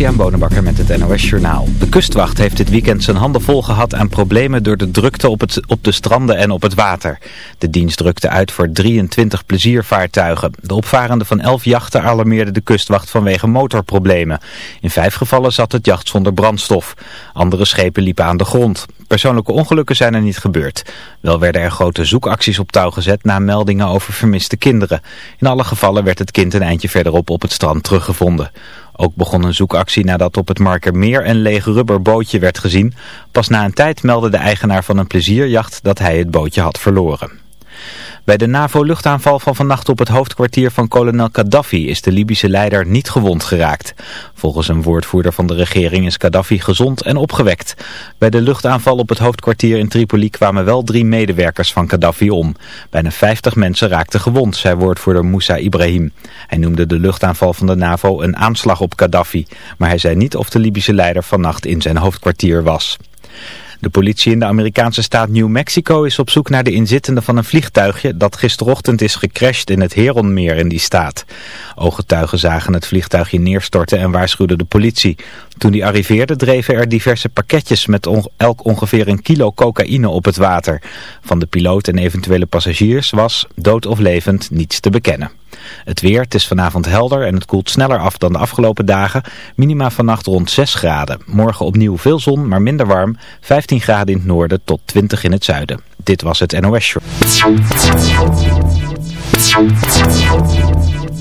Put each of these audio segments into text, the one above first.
Jan Bonenbakker met het NOS Journaal. De kustwacht heeft dit weekend zijn handen vol gehad aan problemen door de drukte op, het, op de stranden en op het water. De dienst drukte uit voor 23 pleziervaartuigen. De opvarenden van 11 jachten alarmeerden de kustwacht vanwege motorproblemen. In vijf gevallen zat het jacht zonder brandstof. Andere schepen liepen aan de grond. Persoonlijke ongelukken zijn er niet gebeurd. Wel werden er grote zoekacties op touw gezet na meldingen over vermiste kinderen. In alle gevallen werd het kind een eindje verderop op het strand teruggevonden. Ook begon een zoekactie nadat op het Markermeer een leeg rubberbootje werd gezien. Pas na een tijd meldde de eigenaar van een plezierjacht dat hij het bootje had verloren. Bij de NAVO-luchtaanval van vannacht op het hoofdkwartier van kolonel Gaddafi is de Libische leider niet gewond geraakt. Volgens een woordvoerder van de regering is Gaddafi gezond en opgewekt. Bij de luchtaanval op het hoofdkwartier in Tripoli kwamen wel drie medewerkers van Gaddafi om. Bijna 50 mensen raakten gewond, zei woordvoerder Moussa Ibrahim. Hij noemde de luchtaanval van de NAVO een aanslag op Gaddafi, maar hij zei niet of de Libische leider vannacht in zijn hoofdkwartier was. De politie in de Amerikaanse staat New Mexico is op zoek naar de inzittenden van een vliegtuigje dat gisterochtend is gecrashed in het Heronmeer in die staat. Ooggetuigen zagen het vliegtuigje neerstorten en waarschuwden de politie. Toen die arriveerde dreven er diverse pakketjes met elk ongeveer een kilo cocaïne op het water. Van de piloot en eventuele passagiers was, dood of levend, niets te bekennen. Het weer, het is vanavond helder en het koelt sneller af dan de afgelopen dagen. Minima vannacht rond 6 graden. Morgen opnieuw veel zon, maar minder warm. 15 graden in het noorden tot 20 in het zuiden. Dit was het NOS Show.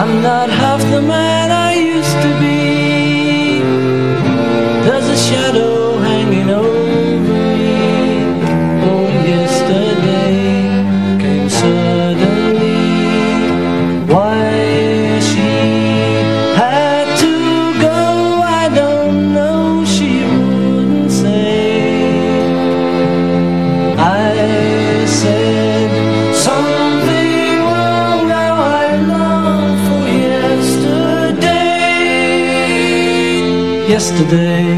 I'm not half the man yesterday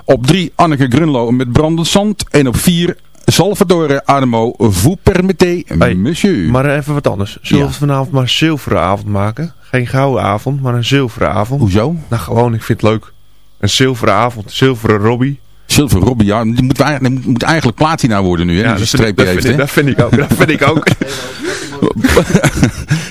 Op 3 Anneke Grunlo met Brandend Zand. En op 4 Salvatore Adamo, vous permettez, Hey, monsieur. Maar even wat anders. Zullen we Ja. vanavond maar een zilveren avond maken? Geen gouden avond, maar een zilveren avond. Hoezo? Nou gewoon, ik vind het leuk. Een zilveren avond, zilveren Robbie. Silver Robbie, ja, die moet, die moet eigenlijk platina worden nu, hè? Ja, dat vind, ik, streepje dat, heeft, vind ik, hè? dat vind ik ook. Dat vind ik ook.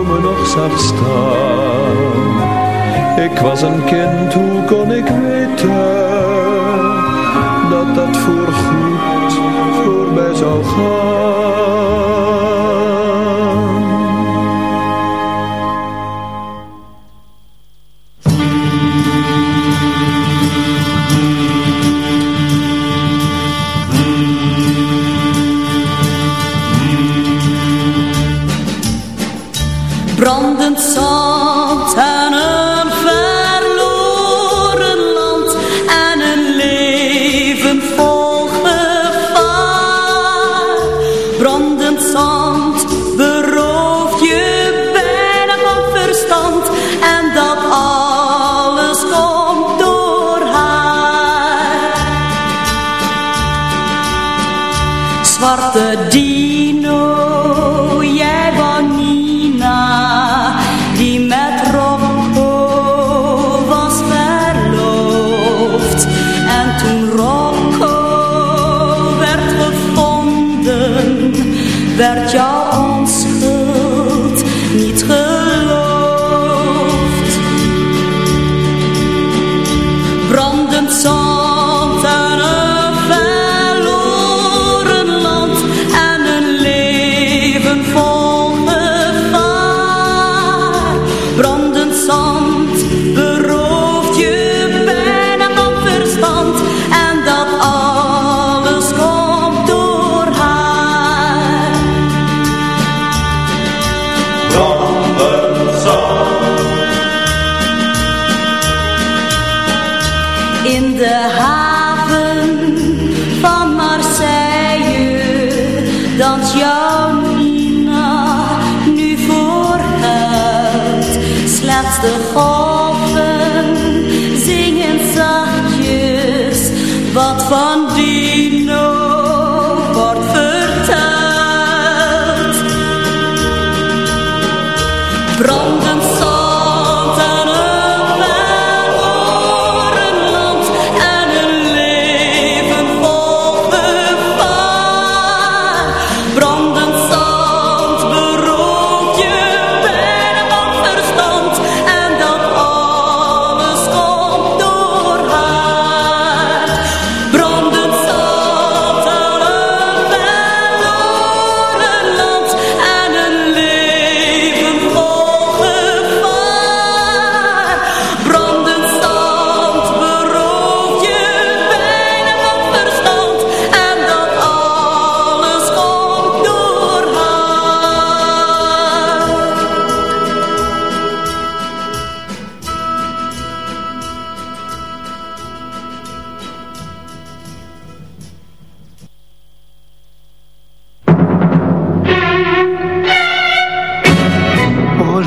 Ik was een kind, hoe kon ik weten dat dat voorgoed voorbij zou gaan?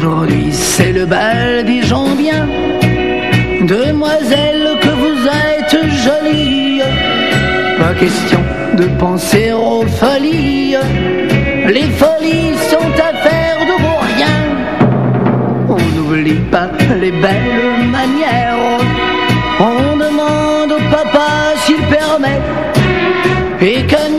Aujourd'hui c'est le bal des gens bien. Demoiselle que vous êtes jolie. Pas question de penser aux folies. Les folies sont affaires de vos rien On n'oublie pas les belles manières. On demande au papa s'il permet. Et comme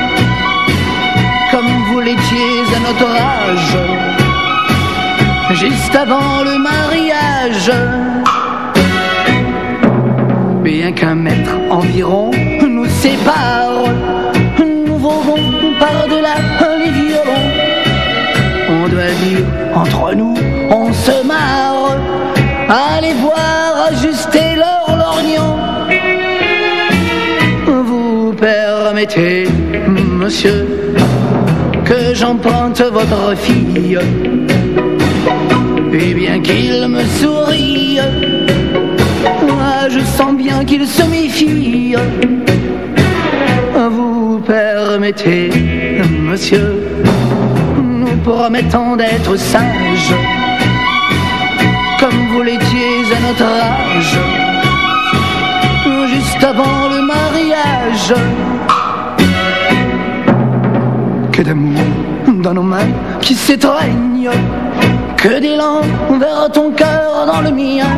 l'étiez à notre âge, juste avant le mariage. Bien qu'un mètre environ nous sépare, nous volons par-delà les violons. On doit dire, entre nous, on se marre, allez voir ajuster leur lorgnon. Vous permettez, monsieur, que j'emprunte votre fille. Et bien qu'il me sourie, moi je sens bien qu'il se méfie. Vous permettez, monsieur, nous promettons d'être sages, comme vous l'étiez à notre âge, juste avant le mariage d'amour dans nos mains qui s'étreignent, que d'élan vers ton cœur dans le mien.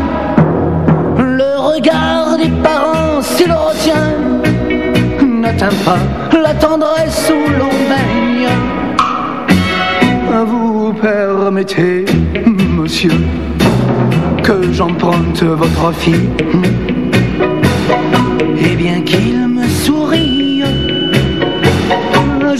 Le regard des parents, s'il le retient, n'atteint pas la tendresse où l'on baigne. Vous permettez, monsieur, que j'emprunte votre fille. Et bien qu'il me sourie,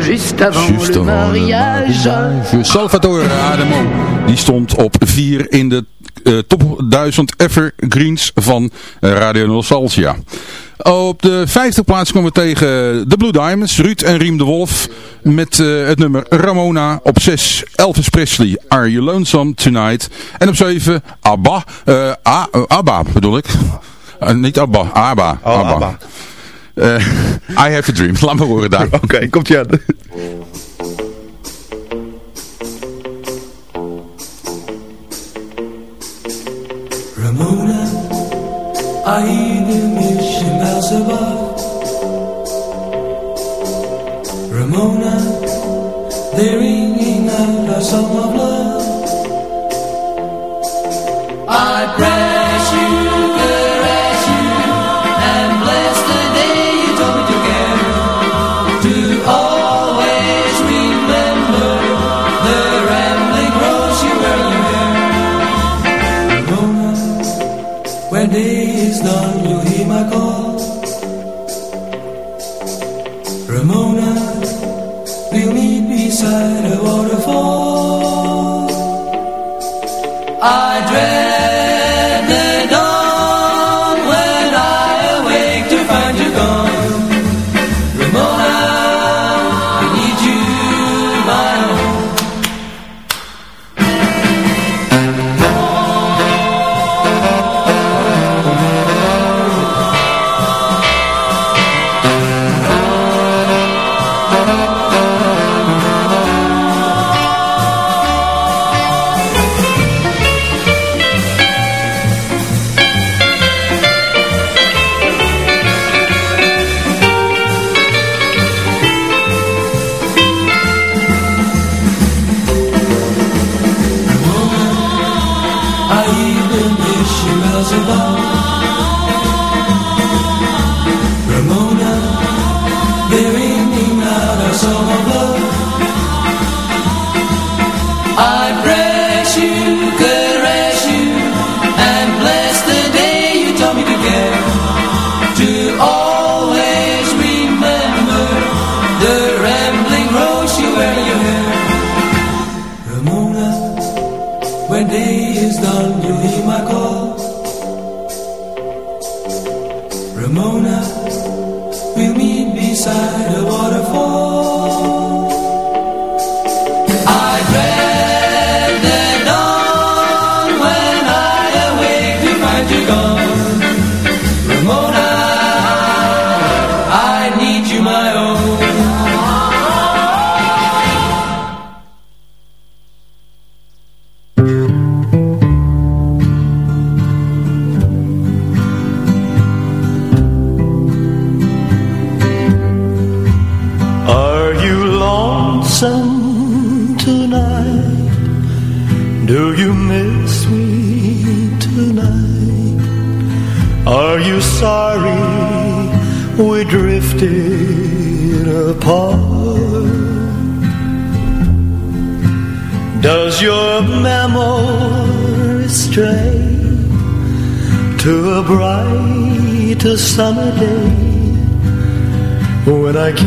Juste avant mariage. mariage. Salvatore Adamo. Die stond op 4 in de eh, top 1000 evergreens van eh, Radio Nostalgia. Op de vijfde plaats komen we tegen de Blue Diamonds, Ruud en Riem de Wolf. Met eh, het nummer Ramona. Op 6 Elvis Presley, Are You Lonesome Tonight. En op 7 Abba, eh, A- Abba bedoel ik. Niet Abba, Abba. Oh, Abba. Eh, I Have a Dream. Laat me horen daar. Oké, komt je aan. Ramona, I hear the mission bells above. Ramona, they're ringing out our song of love. I press is done, I dread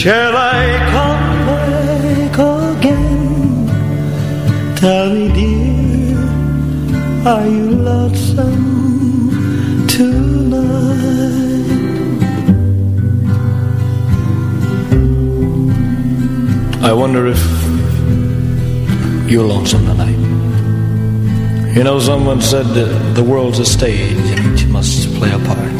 Shall I come back again? Tell me, dear, are you lonesome tonight? I wonder if you're lonesome tonight. You know, someone said that the world's a stage and each must play a part.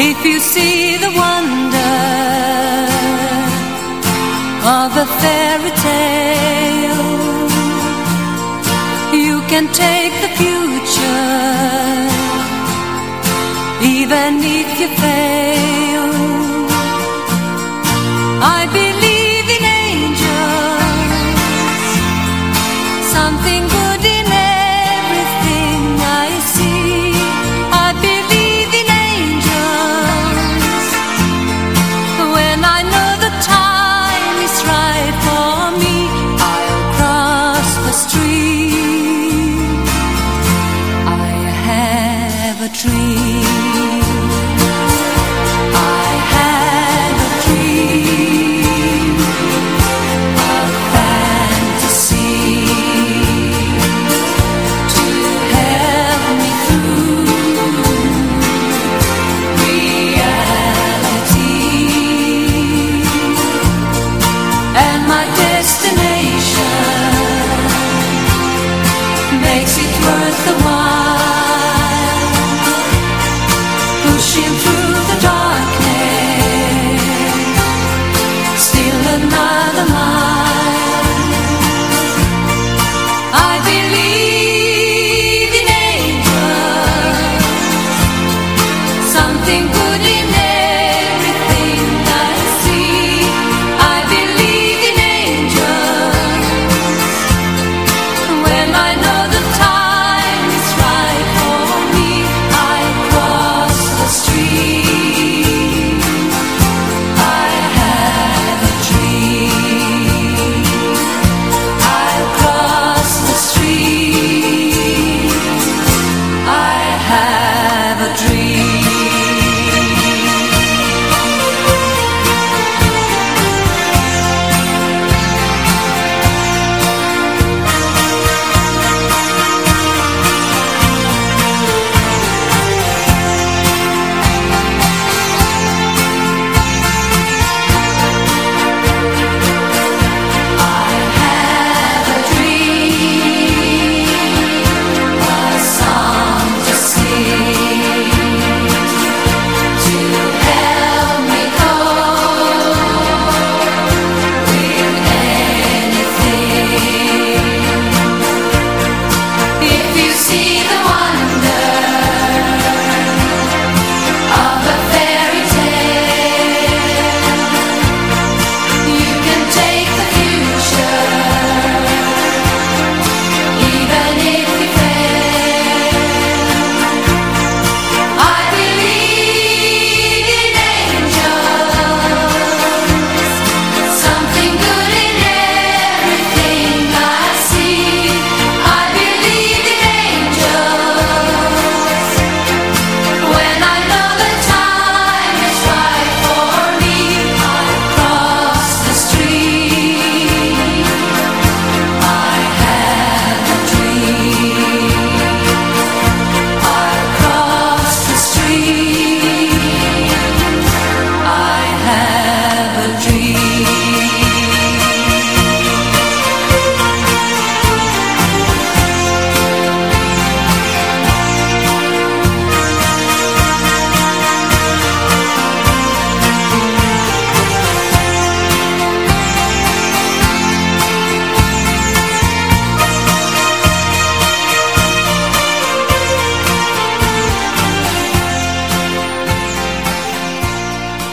If you see the wonder of a fairy tale, you can take the future even if you fail.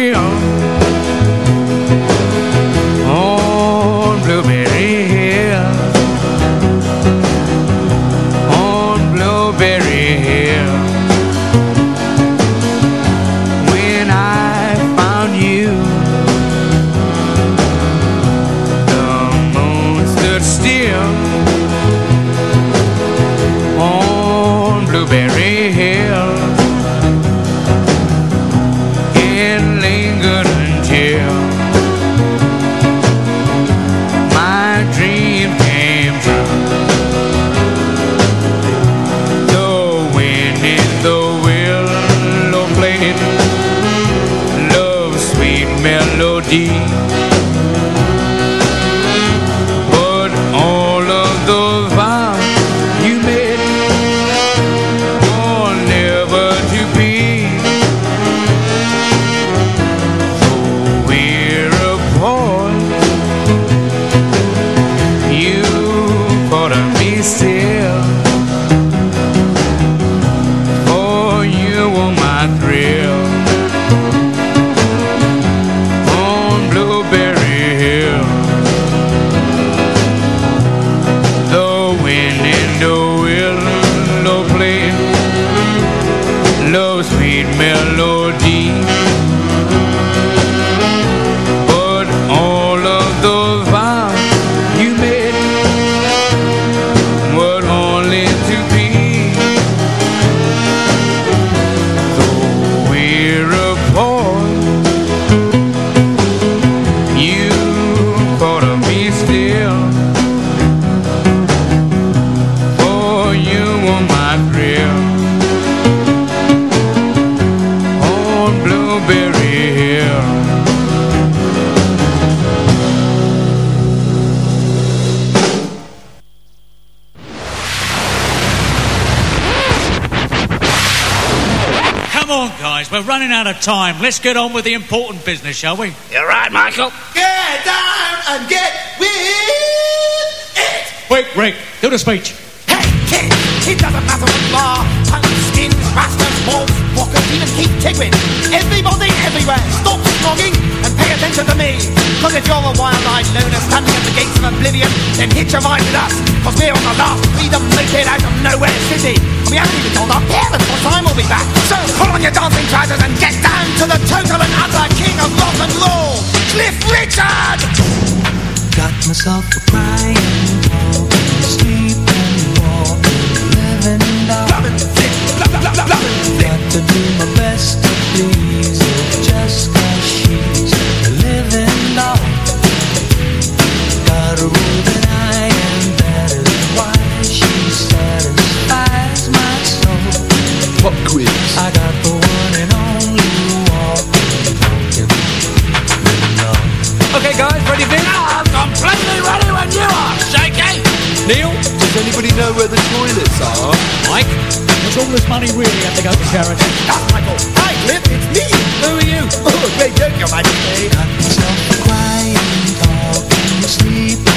My thrill on Let's get on with the important business, shall we? You're right, Michael. Get down and get with it. Wait, Rick. Do the speech. Hey, kid. It doesn't matter what law, punks, skins, rastas, wolves, walkers, even keep tigrin. Everybody, everywhere, stop smogging and pay attention to me. Cause if you're a wild-eyed loner standing at the gates of oblivion, then hitch a ride with us. Cause we're on the last freedom located out of nowhere city. And we haven't even told our parents what time we'll be back. So pull on your dancing trousers and get down to the total and utter king of rock and roll, Cliff Richard! Got myself a crying, sleeping, walking, living out. Loving, loving, loving, loving. Got to do my best. really know where the toilets are. Mike, there's all this money really have to go to charity. That's my. Hi, Cliff, it's me. Who are you? Oh, great joke, your majesty. Cut yourself quiet, talking, sleeping.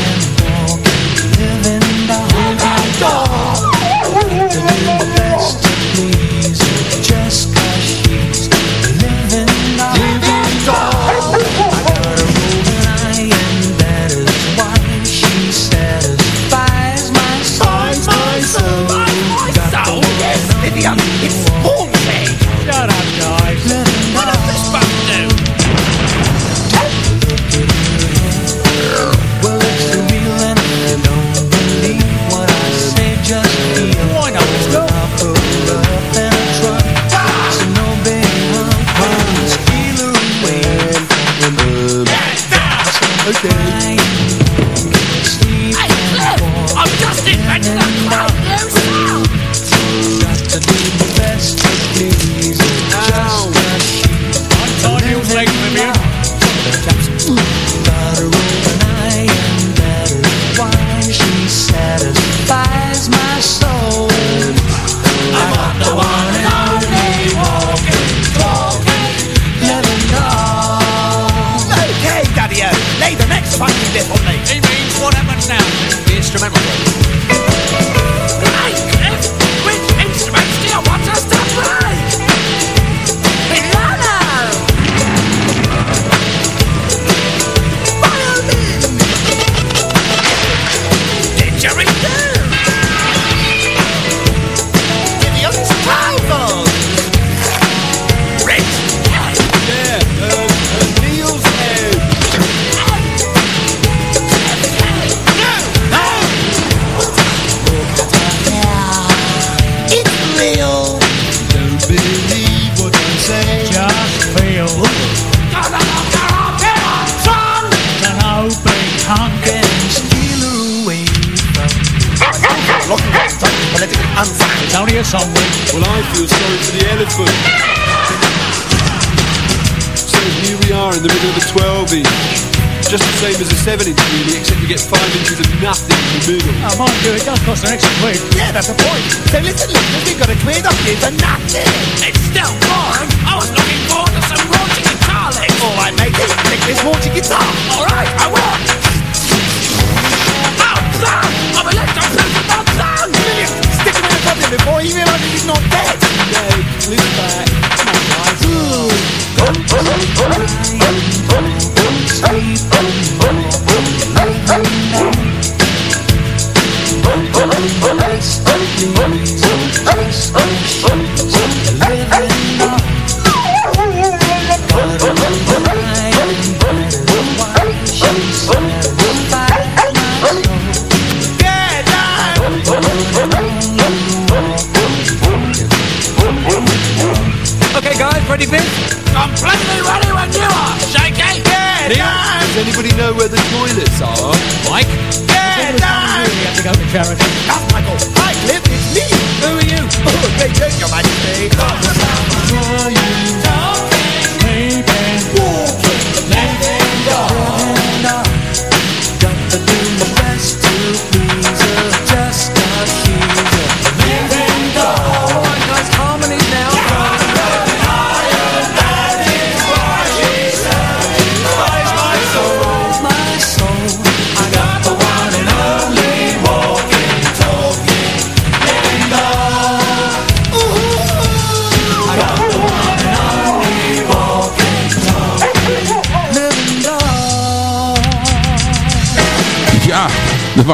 Karen.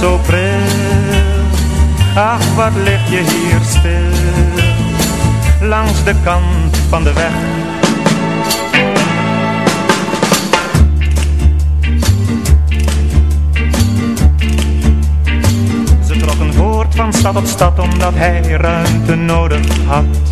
Zo pril. Ach, wat lig je hier stil, langs de kant van de weg. Ze trokken voort van stad tot stad, omdat hij ruimte nodig had.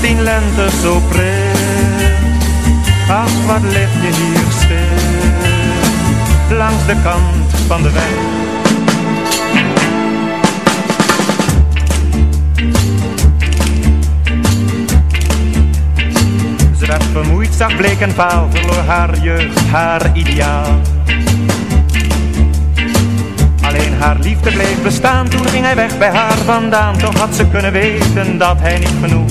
Zestien lente zo pril. Ach, wat lig je hier stil, langs de kant van de weg. Ze werd vermoeid, zag bleek en paal, verloor haar jeugd, haar ideaal. Alleen haar liefde bleef bestaan, toen ging hij weg bij haar vandaan. Toch had ze kunnen weten dat hij niet genoeg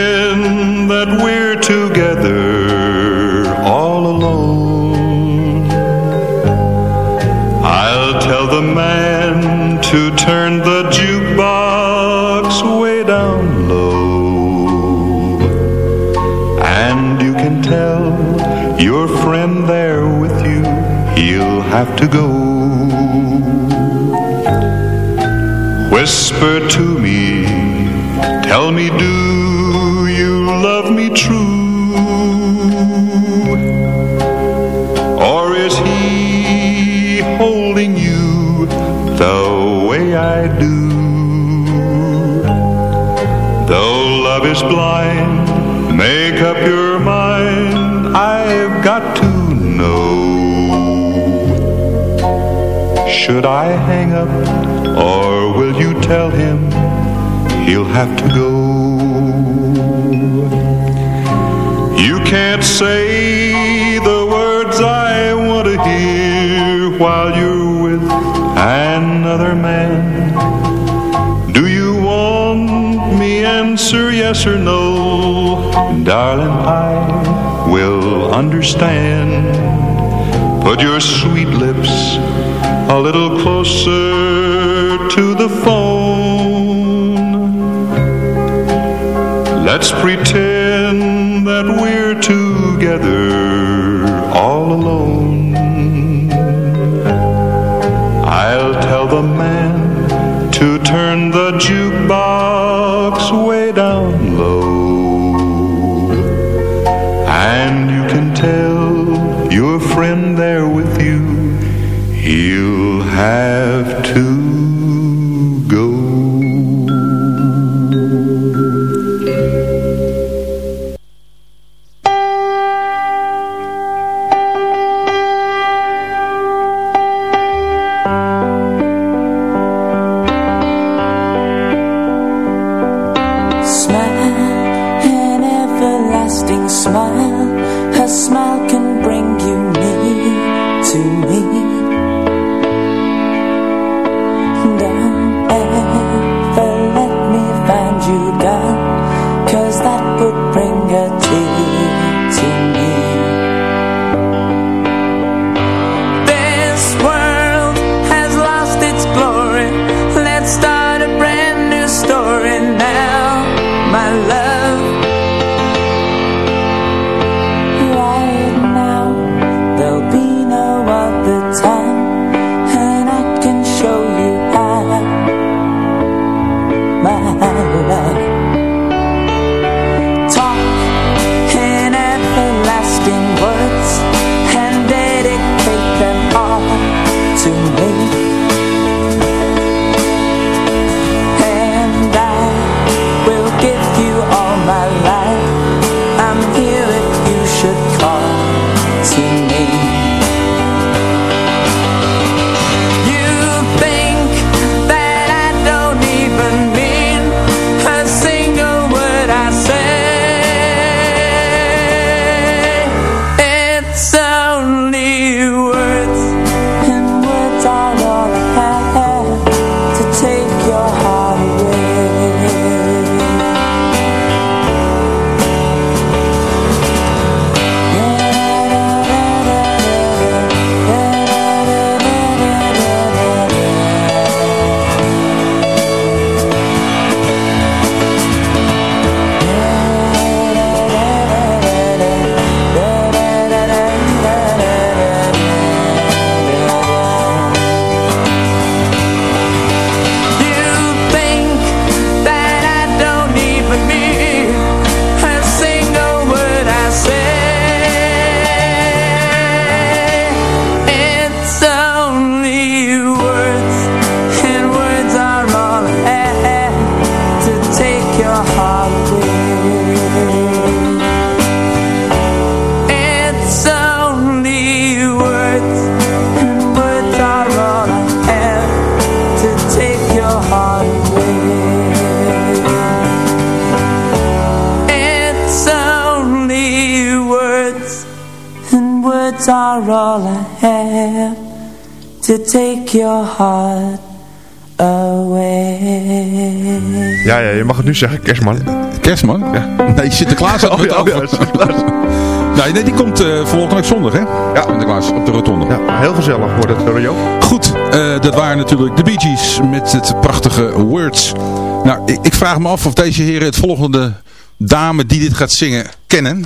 to turn the jukebox way down low. And you can tell your friend there with you, he'll have to go. Whisper to me, tell me, do love is blind, make up your mind, I've got to know. Should I hang up, or will you tell him he'll have to go? You can't say the words I want to hear while you're with another man answer yes or no, darling, I will understand. Put your sweet lips a little closer to the phone. Let's pretend are all I have to take your heart away. Ja, ja, je mag het nu zeggen, Kerstman. Kerstman? Ja. Nee, Sinterklaas had Oh, het ja, over. ja, Sinterklaas. Nee, nee, die komt eh volgende week zondag, hè? Ja. Sinterklaas, op de rotonde. Ja, heel gezellig wordt het, Rio. Goed, eh, dat waren natuurlijk de Bee Gees met het prachtige Words. Nou, ik, ik vraag me af of deze heren het volgende dame die dit gaat zingen kennen.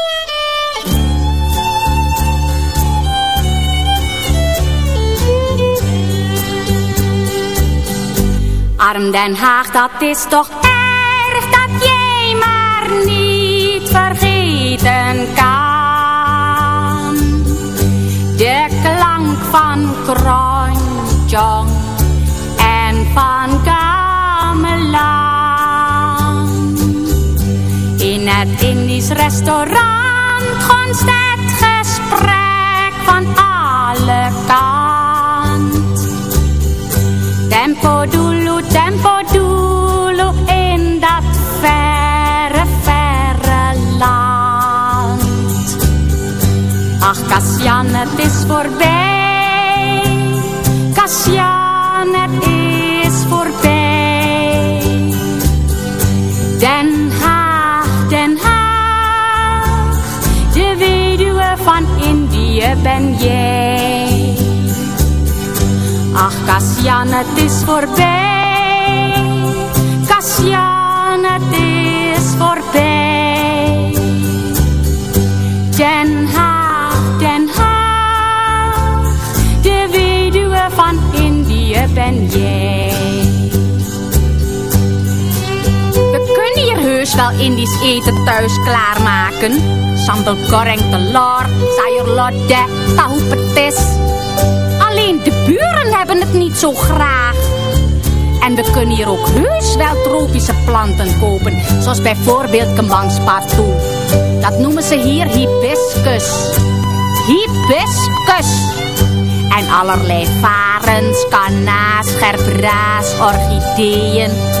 Arm Den Haag, dat is toch erg dat jij maar niet vergeten kan. De klank van Kronjong en van. In het Indisch restaurant gonst het gesprek van alle kanten. Tempo dulu, Ach, Kassian, het is voorbij. Kassian, het is voorbij. Den Haag, Den Haag, de weduwe van Indië ben jij. Ach, Kassian, het is voorbij. Indisch eten thuis klaarmaken. Sambal goreng telur, sayur lodeh, tahu petis. Alleen de buren hebben het niet zo graag. En we kunnen hier ook heus wel tropische planten kopen. Zoals bijvoorbeeld kembangspartoe. Dat noemen ze hier hibiscus. Hibiscus. En allerlei varens, kanna's, gerbera's, orchideeën.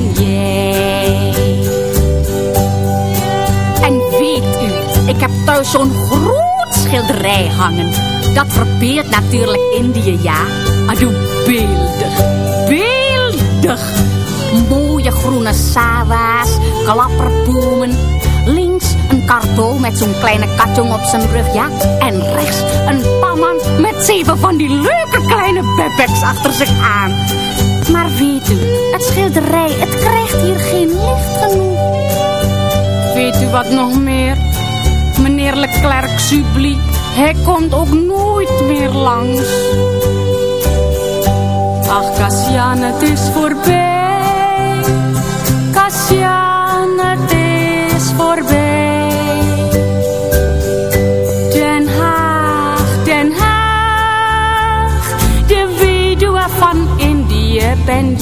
Jij. En weet u, ik heb thuis zo'n groot schilderij hangen. Dat verbeeldt natuurlijk Indië, ja. Adoe, beeldig, beeldig. Mooie groene sawa's, klapperbomen. Links een karto met zo'n kleine katjong op zijn rug, ja. En rechts een pamman met zeven van die leuke kleine bebeks achter zich aan. Maar weet u, het schilderij, het krijgt hier geen licht genoeg. Weet u wat nog meer? Meneer Leclerc Subli, hij komt ook nooit meer langs. Ach, Kassian, het is voorbij. Kassian, het is voorbij. Indië ben jij.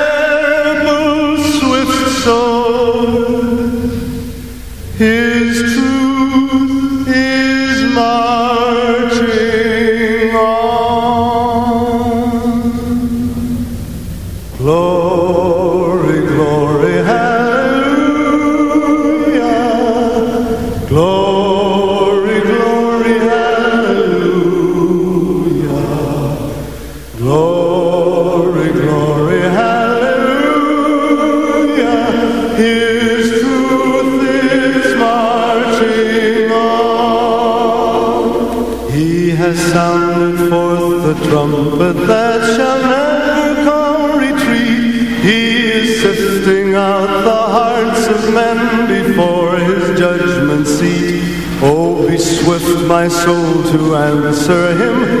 soul. His truth is mine. My soul, to answer him.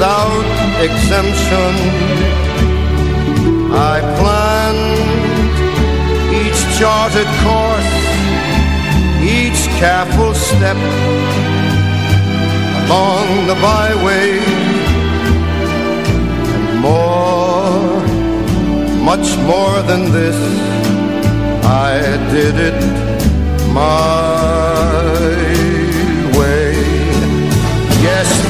without exemption. I planned each charted course, each careful step along the byway, and more, much more than this, I did it my way. Yes,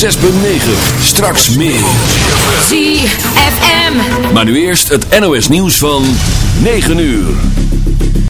6.9 Straks meer. ZFM. Maar nu eerst het NOS nieuws van 9 uur.